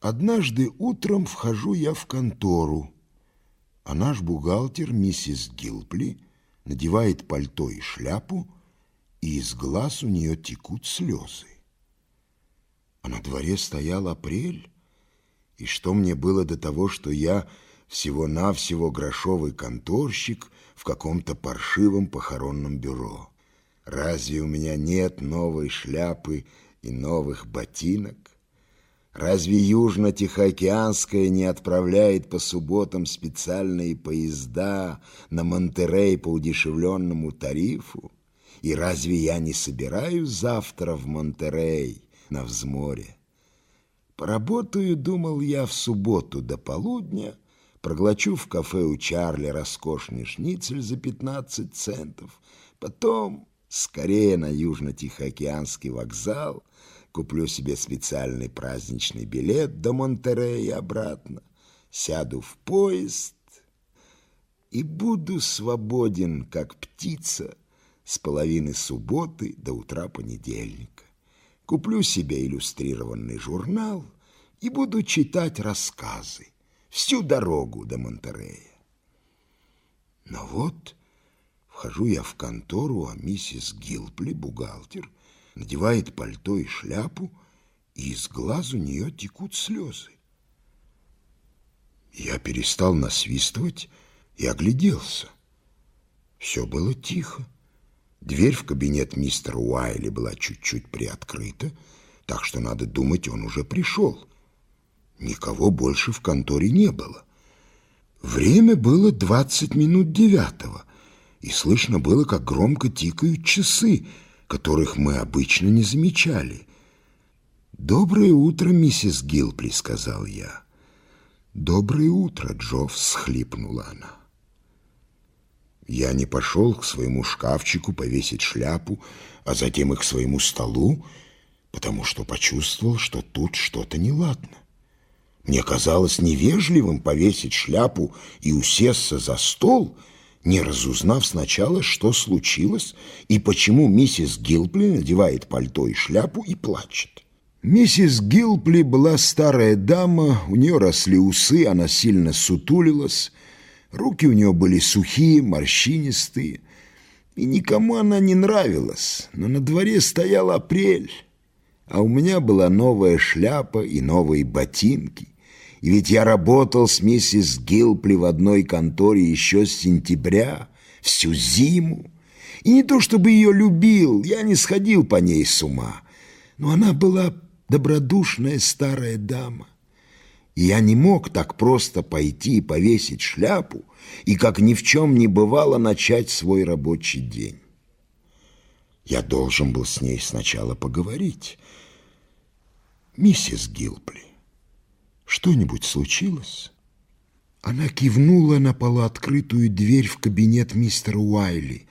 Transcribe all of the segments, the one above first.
Однажды утром вхожу я в контору, а наш бухгалтер, миссис Гилпли, надевает пальто и шляпу, и из глаз у нее текут слезы. А на дворе стоял апрель, и что мне было до того, что я всего-навсего грошовый конторщик в каком-то паршивом похоронном бюро? Разве у меня нет новой шляпы и новых ботинок? Разве Южно-Тихоокеанская не отправляет по субботам специальные поезда на Монтерей по удешевленному тарифу? И разве я не собираюсь завтра в Монтерей на взморе? Поработаю, думал я, в субботу до полудня, проглочу в кафе у Чарли роскошный шницель за 15 центов, потом скорее на Южно-Тихоокеанский вокзал — куплю себе специальный праздничный билет до Монтерея и обратно, сяду в поезд и буду свободен, как птица, с половины субботы до утра понедельника. Куплю себе иллюстрированный журнал и буду читать рассказы всю дорогу до Монтерея. Но вот вхожу я в контору, а миссис Гилпли, бухгалтер, надевает пальто и шляпу, и из глаз у нее текут слезы. Я перестал насвистывать и огляделся. Все было тихо. Дверь в кабинет мистера Уайли была чуть-чуть приоткрыта, так что, надо думать, он уже пришел. Никого больше в конторе не было. Время было двадцать минут девятого, и слышно было, как громко тикают часы, которых мы обычно не замечали. «Доброе утро, миссис Гилпли», — сказал я. «Доброе утро, Джо», — всхлипнула она. Я не пошел к своему шкафчику повесить шляпу, а затем и к своему столу, потому что почувствовал, что тут что-то неладно. Мне казалось невежливым повесить шляпу и усесться за стол — не разузнав сначала, что случилось и почему миссис Гилпли надевает пальто и шляпу и плачет. Миссис Гилпли была старая дама, у нее росли усы, она сильно сутулилась, руки у нее были сухие, морщинистые, и никому она не нравилась, но на дворе стоял апрель, а у меня была новая шляпа и новые ботинки, и ведь я работал с миссис Гилпли в одной конторе еще с сентября, всю зиму. И не то чтобы ее любил, я не сходил по ней с ума, но она была добродушная старая дама. И я не мог так просто пойти и повесить шляпу и, как ни в чем не бывало, начать свой рабочий день. Я должен был с ней сначала поговорить. Миссис Гилпли, что-нибудь случилось? Она кивнула на полуоткрытую дверь в кабинет мистера Уайли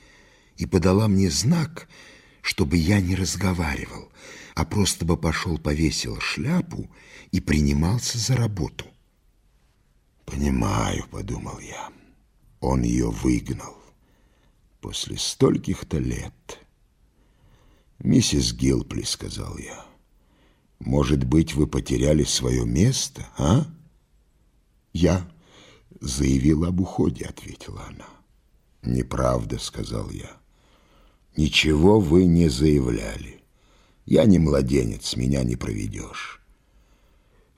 и подала мне знак, чтобы я не разговаривал, а просто бы пошел повесил шляпу и принимался за работу. «Понимаю», — подумал я, — он ее выгнал после стольких-то лет. «Миссис Гилпли», — сказал я, — может быть, вы потеряли свое место, а? Я заявил об уходе, ответила она. Неправда, сказал я. Ничего вы не заявляли. Я не младенец, меня не проведешь.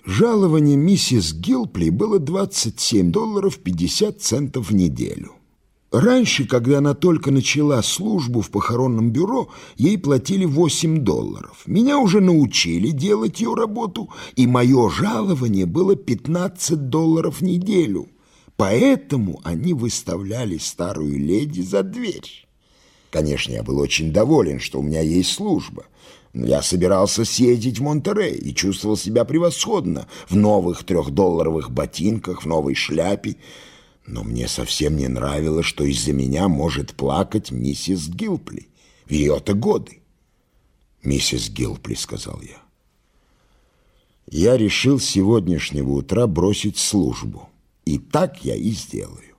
Жалование миссис Гилпли было 27 долларов 50 центов в неделю. Раньше, когда она только начала службу в похоронном бюро, ей платили 8 долларов. Меня уже научили делать ее работу, и мое жалование было 15 долларов в неделю. Поэтому они выставляли старую леди за дверь. Конечно, я был очень доволен, что у меня есть служба. Но я собирался съездить в Монтерей и чувствовал себя превосходно в новых трехдолларовых ботинках, в новой шляпе, но мне совсем не нравилось, что из-за меня может плакать миссис Гилпли в ее-то годы. «Миссис Гилпли», — сказал я. «Я решил с сегодняшнего утра бросить службу, и так я и сделаю.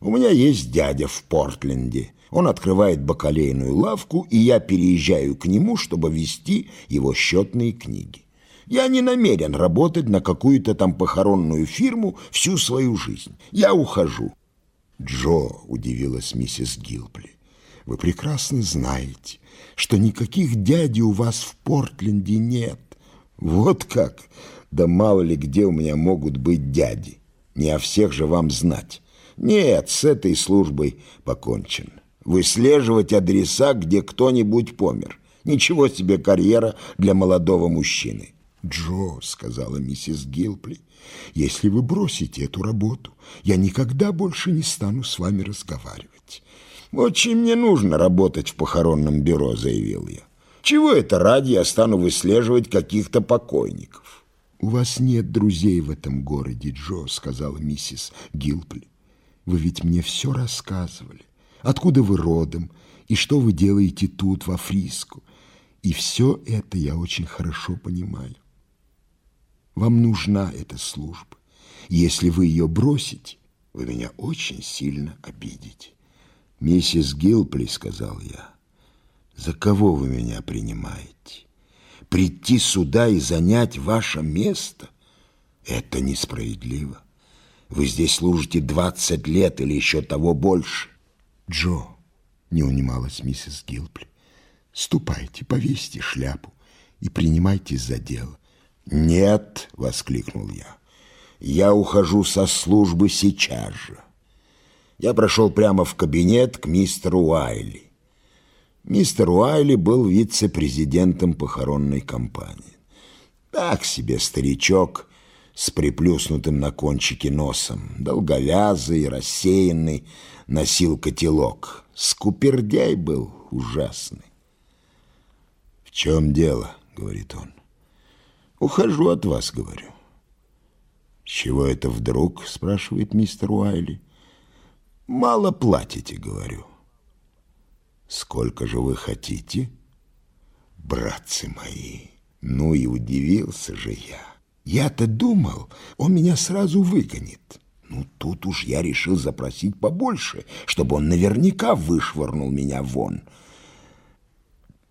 У меня есть дядя в Портленде, он открывает бакалейную лавку, и я переезжаю к нему, чтобы вести его счетные книги. Я не намерен работать на какую-то там похоронную фирму всю свою жизнь. Я ухожу. Джо, удивилась миссис Гилпли, вы прекрасно знаете, что никаких дядей у вас в Портленде нет. Вот как? Да мало ли где у меня могут быть дяди. Не о всех же вам знать. Нет, с этой службой покончен. Выслеживать адреса, где кто-нибудь помер. Ничего себе карьера для молодого мужчины. «Джо», — сказала миссис Гилпли, — «если вы бросите эту работу, я никогда больше не стану с вами разговаривать». «Очень мне нужно работать в похоронном бюро», — заявил я. «Чего это ради я стану выслеживать каких-то покойников?» «У вас нет друзей в этом городе, Джо», — сказала миссис Гилпли. «Вы ведь мне все рассказывали. Откуда вы родом и что вы делаете тут, во Фриску. И все это я очень хорошо понимаю. Вам нужна эта служба. Если вы ее бросите, вы меня очень сильно обидите. Миссис Гилпли, сказал я, за кого вы меня принимаете? Прийти сюда и занять ваше место? Это несправедливо. Вы здесь служите 20 лет или еще того больше. Джо, не унималась миссис Гилпли, ступайте, повесьте шляпу и принимайтесь за дело. «Нет!» — воскликнул я. «Я ухожу со службы сейчас же». Я прошел прямо в кабинет к мистеру Уайли. Мистер Уайли был вице-президентом похоронной компании. Так себе старичок с приплюснутым на кончике носом, долговязый, рассеянный, носил котелок. Скупердяй был ужасный. «В чем дело?» — говорит он. Ухожу от вас, говорю. Чего это вдруг, спрашивает мистер Уайли. Мало платите, говорю. Сколько же вы хотите? Братцы мои, ну и удивился же я. Я-то думал, он меня сразу выгонит. Ну, тут уж я решил запросить побольше, чтобы он наверняка вышвырнул меня вон.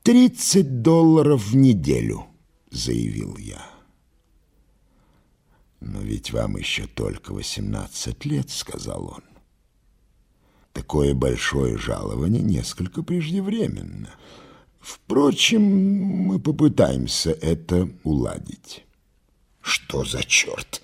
Тридцать долларов в неделю — заявил я. «Но ведь вам еще только восемнадцать лет», — сказал он. «Такое большое жалование несколько преждевременно. Впрочем, мы попытаемся это уладить». «Что за черт?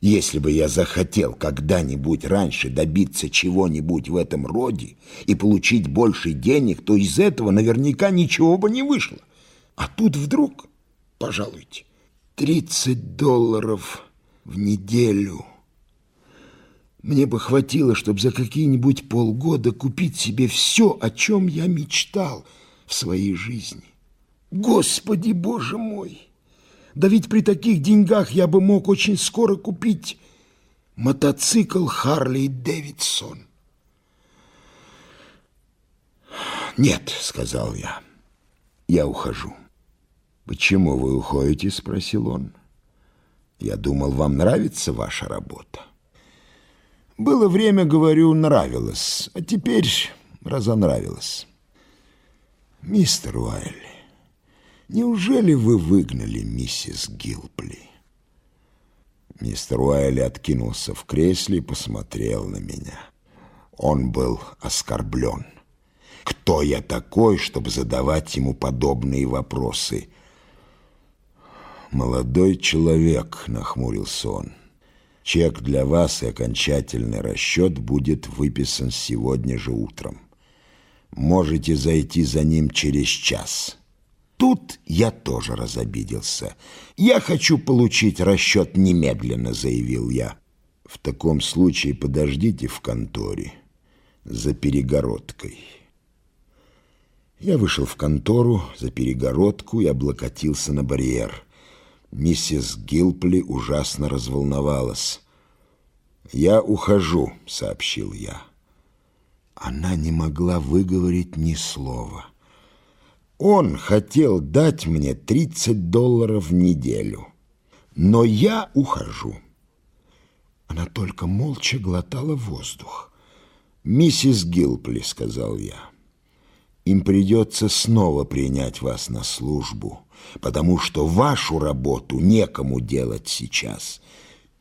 Если бы я захотел когда-нибудь раньше добиться чего-нибудь в этом роде и получить больше денег, то из этого наверняка ничего бы не вышло. А тут вдруг...» пожалуйте. Тридцать долларов в неделю. Мне бы хватило, чтобы за какие-нибудь полгода купить себе все, о чем я мечтал в своей жизни. Господи, Боже мой! Да ведь при таких деньгах я бы мог очень скоро купить мотоцикл Харли Дэвидсон. «Нет», — сказал я, — «я ухожу». «Почему вы уходите?» — спросил он. «Я думал, вам нравится ваша работа». «Было время, говорю, нравилось, а теперь разонравилось». «Мистер Уайли, неужели вы выгнали миссис Гилпли?» Мистер Уайли откинулся в кресле и посмотрел на меня. Он был оскорблен. Кто я такой, чтобы задавать ему подобные вопросы? «Молодой человек», — нахмурился он, — «чек для вас и окончательный расчет будет выписан сегодня же утром. Можете зайти за ним через час». Тут я тоже разобиделся. «Я хочу получить расчет немедленно», — заявил я. «В таком случае подождите в конторе за перегородкой». Я вышел в контору за перегородку и облокотился на барьер. Миссис Гилпли ужасно разволновалась. «Я ухожу», — сообщил я. Она не могла выговорить ни слова. Он хотел дать мне 30 долларов в неделю, но я ухожу. Она только молча глотала воздух. «Миссис Гилпли», — сказал я, — им придется снова принять вас на службу, потому что вашу работу некому делать сейчас.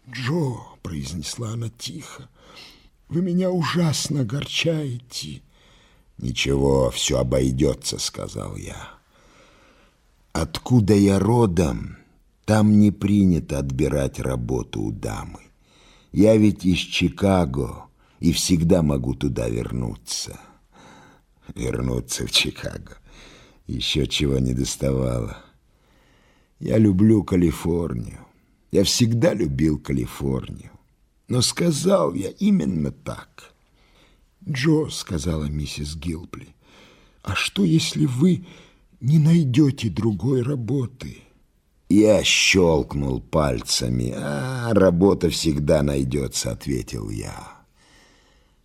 «Джо», — произнесла она тихо, — «вы меня ужасно огорчаете». «Ничего, все обойдется», — сказал я. «Откуда я родом, там не принято отбирать работу у дамы. Я ведь из Чикаго и всегда могу туда вернуться» вернуться в Чикаго. Еще чего не доставало. Я люблю Калифорнию. Я всегда любил Калифорнию. Но сказал я именно так. «Джо», — сказала миссис Гилпли, — «а что, если вы не найдете другой работы?» Я щелкнул пальцами. «А, работа всегда найдется», — ответил я.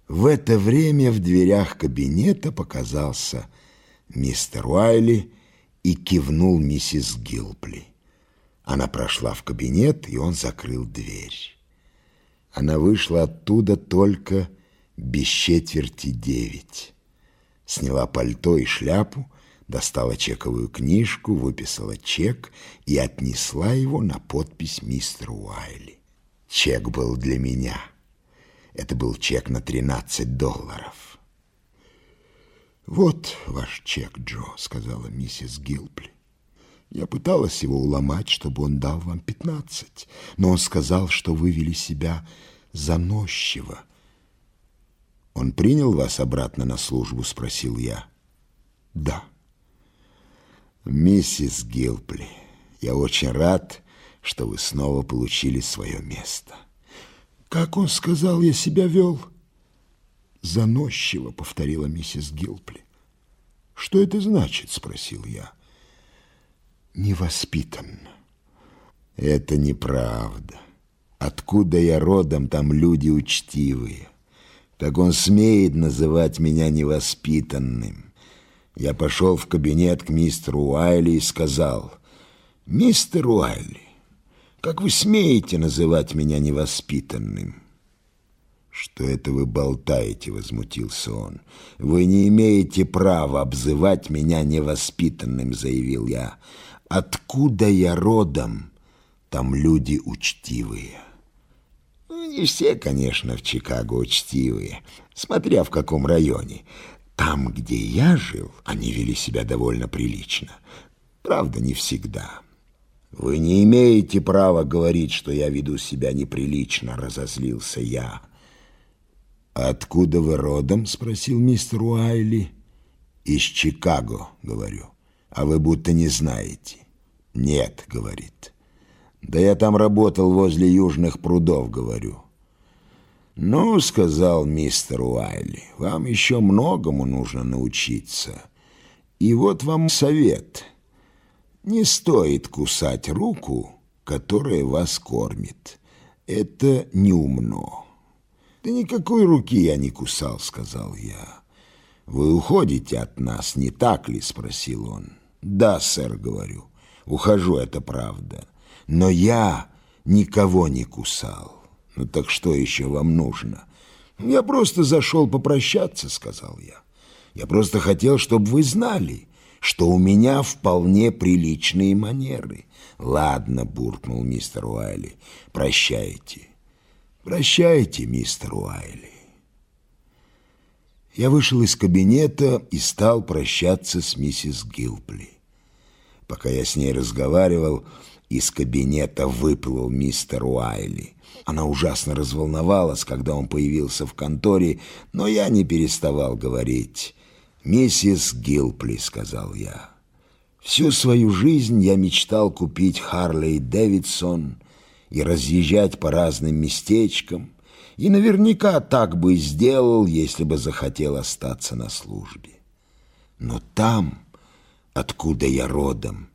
В это время в дверях кабинета показался мистер Уайли и кивнул миссис Гилпли. Она прошла в кабинет, и он закрыл дверь. Она вышла оттуда только без четверти девять. Сняла пальто и шляпу, достала чековую книжку, выписала чек и отнесла его на подпись мистера Уайли. Чек был для меня — это был чек на 13 долларов. «Вот ваш чек, Джо», — сказала миссис Гилпли. «Я пыталась его уломать, чтобы он дал вам пятнадцать, но он сказал, что вы вели себя заносчиво». «Он принял вас обратно на службу?» — спросил я. «Да». «Миссис Гилпли, я очень рад, что вы снова получили свое место». Как он сказал, я себя вел? Заносчиво, повторила миссис Гилпли. Что это значит? Спросил я. Невоспитанно. Это неправда. Откуда я родом, там люди учтивые. Как он смеет называть меня невоспитанным? Я пошел в кабинет к мистеру Уайли и сказал, «Мистер Уайли, как вы смеете называть меня невоспитанным?» «Что это вы болтаете?» — возмутился он. «Вы не имеете права обзывать меня невоспитанным», — заявил я. «Откуда я родом? Там люди учтивые». Ну, не все, конечно, в Чикаго учтивые, смотря в каком районе. Там, где я жил, они вели себя довольно прилично. Правда, не всегда. «Вы не имеете права говорить, что я веду себя неприлично», — разозлился я. «Откуда вы родом?» — спросил мистер Уайли. «Из Чикаго», — говорю. «А вы будто не знаете». «Нет», — говорит. «Да я там работал возле южных прудов», — говорю. «Ну, — сказал мистер Уайли, — вам еще многому нужно научиться. И вот вам совет — не стоит кусать руку, которая вас кормит. Это неумно. Да никакой руки я не кусал, сказал я. Вы уходите от нас, не так ли? Спросил он. Да, сэр, говорю. Ухожу, это правда. Но я никого не кусал. Ну так что еще вам нужно? Я просто зашел попрощаться, сказал я. Я просто хотел, чтобы вы знали что у меня вполне приличные манеры. Ладно, буркнул мистер Уайли, прощайте. Прощайте, мистер Уайли. Я вышел из кабинета и стал прощаться с миссис Гилпли. Пока я с ней разговаривал, из кабинета выплыл мистер Уайли. Она ужасно разволновалась, когда он появился в конторе, но я не переставал говорить. «Миссис Гилпли», — сказал я, — «всю свою жизнь я мечтал купить Харлей Дэвидсон и разъезжать по разным местечкам, и наверняка так бы и сделал, если бы захотел остаться на службе. Но там, откуда я родом,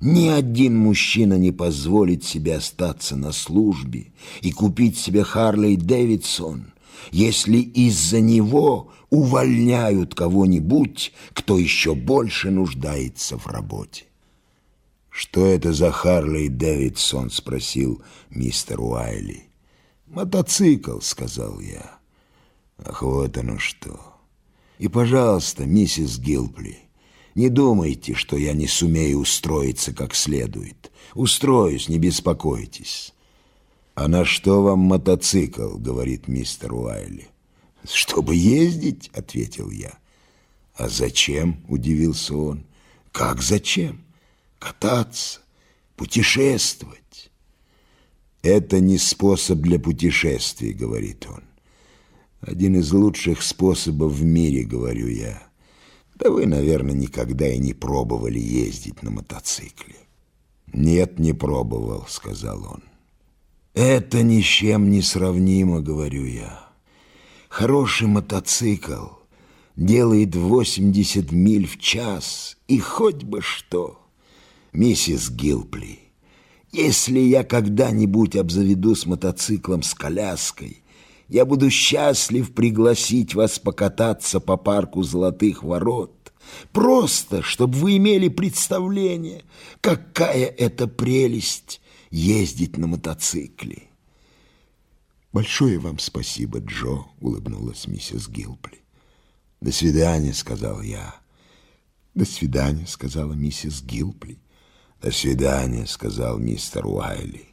ни один мужчина не позволит себе остаться на службе и купить себе Харлей Дэвидсон, если из-за него увольняют кого-нибудь, кто еще больше нуждается в работе. «Что это за Харлей Дэвидсон?» — спросил мистер Уайли. «Мотоцикл», — сказал я. «Ах, вот оно что! И, пожалуйста, миссис Гилпли, не думайте, что я не сумею устроиться как следует. Устроюсь, не беспокойтесь. «А на что вам мотоцикл?» — говорит мистер Уайли. «Чтобы ездить?» — ответил я. «А зачем?» — удивился он. «Как зачем? Кататься, путешествовать». «Это не способ для путешествий», — говорит он. «Один из лучших способов в мире», — говорю я. «Да вы, наверное, никогда и не пробовали ездить на мотоцикле». «Нет, не пробовал», — сказал он. «Это ни с чем не сравнимо», — говорю я. «Хороший мотоцикл делает 80 миль в час, и хоть бы что. Миссис Гилпли, если я когда-нибудь обзаведусь мотоциклом с коляской, я буду счастлив пригласить вас покататься по парку Золотых Ворот, просто, чтобы вы имели представление, какая это прелесть» ездить на мотоцикле. «Большое вам спасибо, Джо», — улыбнулась миссис Гилпли. «До свидания», — сказал я. «До свидания», — сказала миссис Гилпли. «До свидания», — сказал мистер Уайли.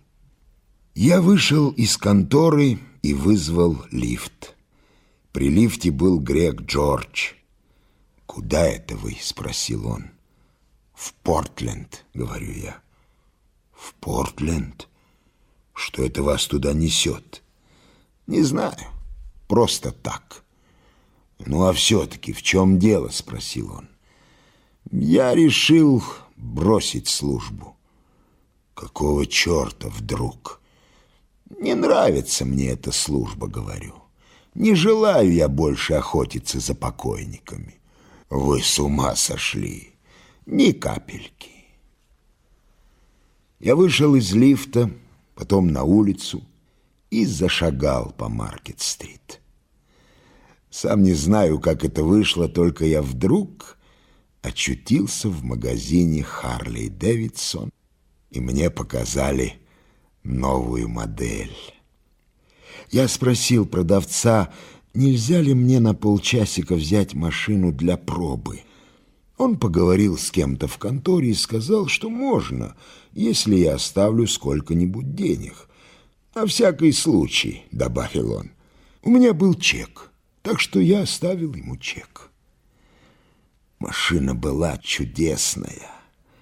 Я вышел из конторы и вызвал лифт. При лифте был грек Джордж. «Куда это вы?» — спросил он. «В Портленд», — говорю я. В Портленд? Что это вас туда несет? Не знаю. Просто так. Ну, а все-таки в чем дело? Спросил он. Я решил бросить службу. Какого черта вдруг? Не нравится мне эта служба, говорю. Не желаю я больше охотиться за покойниками. Вы с ума сошли. Ни капельки. Я вышел из лифта, потом на улицу и зашагал по Маркет-стрит. Сам не знаю, как это вышло, только я вдруг очутился в магазине Харли Дэвидсон, и мне показали новую модель. Я спросил продавца, нельзя ли мне на полчасика взять машину для пробы – он поговорил с кем-то в конторе и сказал, что можно, если я оставлю сколько-нибудь денег. «На всякий случай», — добавил он, — «у меня был чек, так что я оставил ему чек». Машина была чудесная.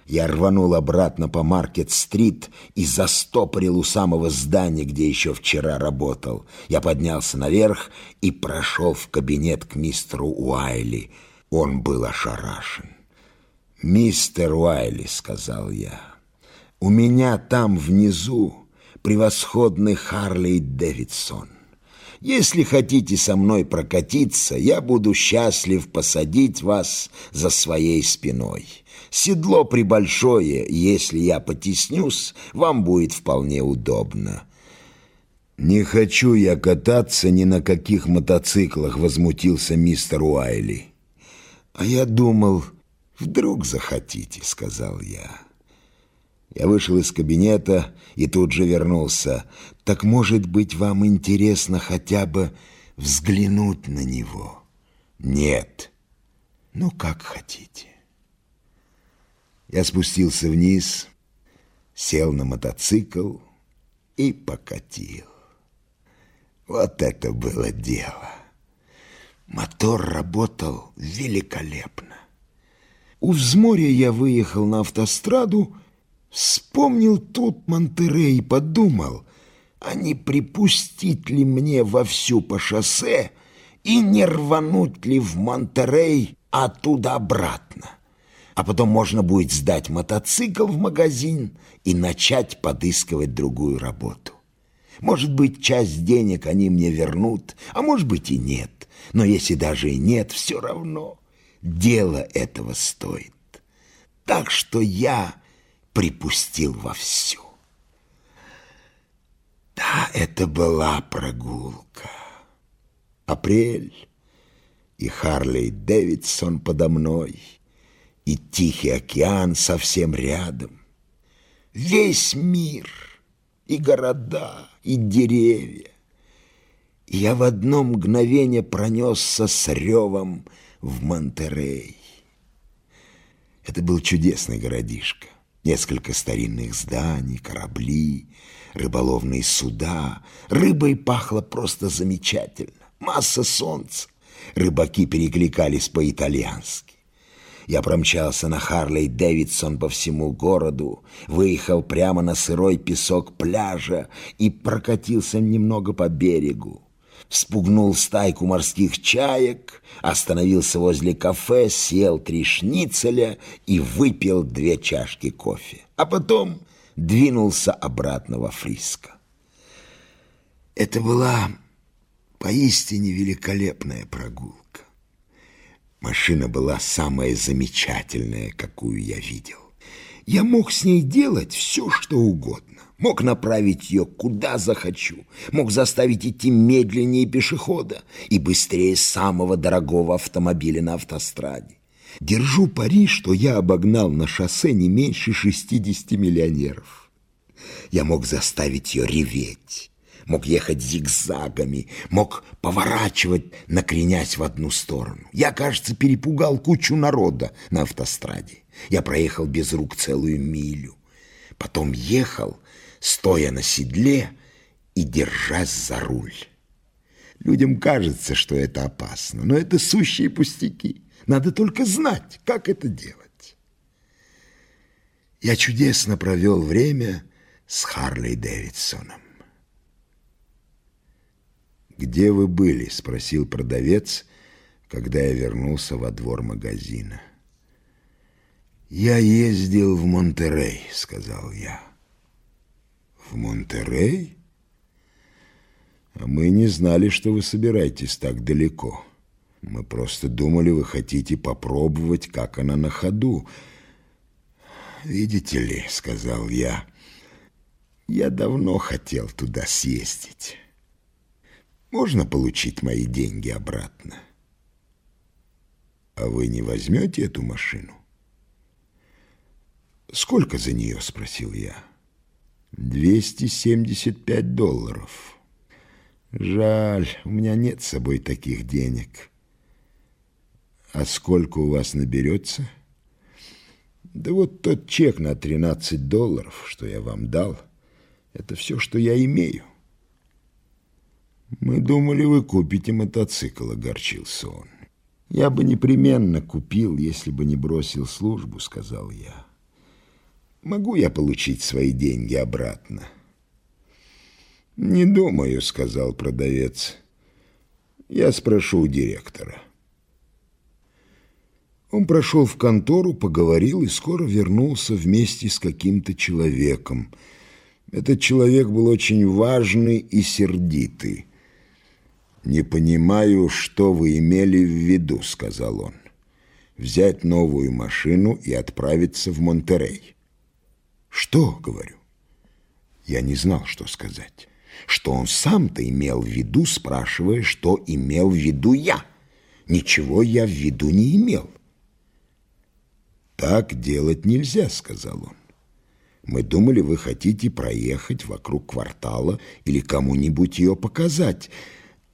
Я рванул обратно по Маркет-стрит и застопорил у самого здания, где еще вчера работал. Я поднялся наверх и прошел в кабинет к мистеру Уайли — он был ошарашен. «Мистер Уайли», — сказал я, — «у меня там внизу превосходный Харлей Дэвидсон. Если хотите со мной прокатиться, я буду счастлив посадить вас за своей спиной. Седло прибольшое, если я потеснюсь, вам будет вполне удобно». «Не хочу я кататься ни на каких мотоциклах», — возмутился мистер Уайли. «А я думал, вдруг захотите», — сказал я. Я вышел из кабинета и тут же вернулся. «Так, может быть, вам интересно хотя бы взглянуть на него?» «Нет». «Ну, как хотите». Я спустился вниз, сел на мотоцикл и покатил. Вот это было дело. Мотор работал великолепно. У взморья я выехал на автостраду, вспомнил тут Монтерей и подумал, а не припустить ли мне вовсю по шоссе и не рвануть ли в Монтерей оттуда обратно. А потом можно будет сдать мотоцикл в магазин и начать подыскивать другую работу. Может быть, часть денег они мне вернут, а может быть и нет. Но если даже и нет, все равно дело этого стоит. Так что я припустил вовсю. Да, это была прогулка. Апрель, и Харлей Дэвидсон подо мной, и Тихий океан совсем рядом. Весь мир, и города, и деревья, я в одно мгновение пронесся с ревом в Монтерей. Это был чудесный городишко. Несколько старинных зданий, корабли, рыболовные суда. Рыбой пахло просто замечательно. Масса солнца. Рыбаки перекликались по-итальянски. Я промчался на Харлей Дэвидсон по всему городу, выехал прямо на сырой песок пляжа и прокатился немного по берегу. Вспугнул стайку морских чаек, остановился возле кафе, съел три шницеля и выпил две чашки кофе. А потом двинулся обратно во Фриско. Это была поистине великолепная прогулка. Машина была самая замечательная, какую я видел. Я мог с ней делать все, что угодно. Мог направить ее куда захочу. Мог заставить идти медленнее пешехода и быстрее самого дорогого автомобиля на автостраде. Держу пари, что я обогнал на шоссе не меньше 60 миллионеров. Я мог заставить ее реветь мог ехать зигзагами, мог поворачивать, накренясь в одну сторону. Я, кажется, перепугал кучу народа на автостраде. Я проехал без рук целую милю. Потом ехал, стоя на седле и держась за руль. Людям кажется, что это опасно, но это сущие пустяки. Надо только знать, как это делать. Я чудесно провел время с Харли Дэвидсоном. «Где вы были?» — спросил продавец, когда я вернулся во двор магазина. «Я ездил в Монтерей», — сказал я. «В Монтерей? А мы не знали, что вы собираетесь так далеко. Мы просто думали, вы хотите попробовать, как она на ходу». «Видите ли», — сказал я, — «я давно хотел туда съездить». Можно получить мои деньги обратно? А вы не возьмете эту машину? Сколько за нее? Спросил я. 275 долларов. Жаль, у меня нет с собой таких денег. А сколько у вас наберется? Да вот тот чек на 13 долларов, что я вам дал, это все, что я имею. «Мы думали, вы купите мотоцикл», — огорчился он. «Я бы непременно купил, если бы не бросил службу», — сказал я. «Могу я получить свои деньги обратно?» «Не думаю», — сказал продавец. «Я спрошу у директора». Он прошел в контору, поговорил и скоро вернулся вместе с каким-то человеком. Этот человек был очень важный и сердитый. «Не понимаю, что вы имели в виду», — сказал он. «Взять новую машину и отправиться в Монтерей». «Что?» — говорю. Я не знал, что сказать. Что он сам-то имел в виду, спрашивая, что имел в виду я. Ничего я в виду не имел. «Так делать нельзя», — сказал он. «Мы думали, вы хотите проехать вокруг квартала или кому-нибудь ее показать».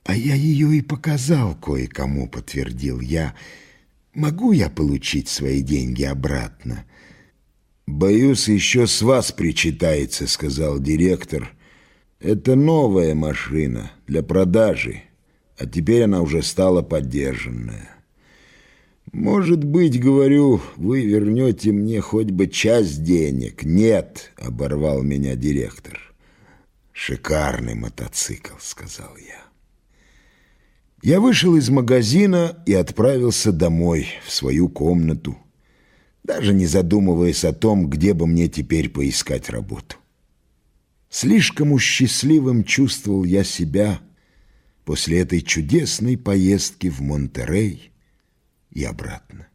«А я ее и показал кое-кому», — подтвердил я. «Могу я получить свои деньги обратно?» «Боюсь, еще с вас причитается», — сказал директор. «Это новая машина для продажи, а теперь она уже стала поддержанная». «Может быть, говорю, вы вернете мне хоть бы часть денег?» «Нет», — оборвал меня директор. «Шикарный мотоцикл», — сказал я. Я вышел из магазина и отправился домой, в свою комнату, даже не задумываясь о том, где бы мне теперь поискать работу. Слишком уж счастливым чувствовал я себя после этой чудесной поездки в Монтерей и обратно.